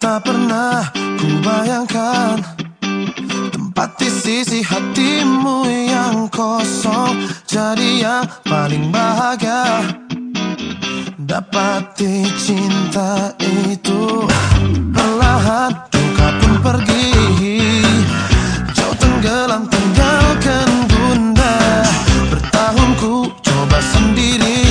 Tak pernah ku bayangkan Tempat di sisi hatimu yang kosong. Jadi yang paling bahagia Dapati cinta itu. Perlahan duka pun pergi Jauh tenggelam tinggalkan bunda. Bertahun ku coba sendiri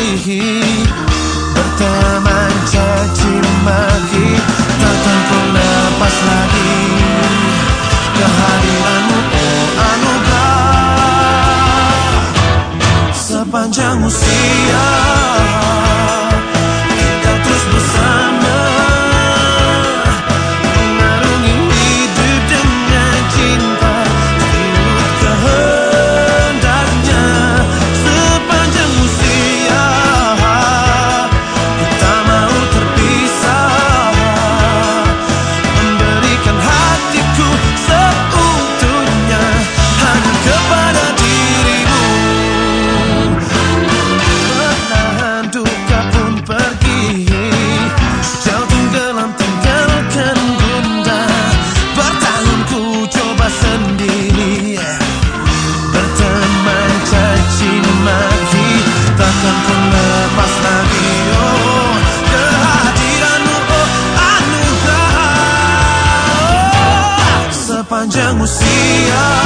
lepas lagi. Kehadiranmu oh anugerah. Sepanjang usia chamo Sião.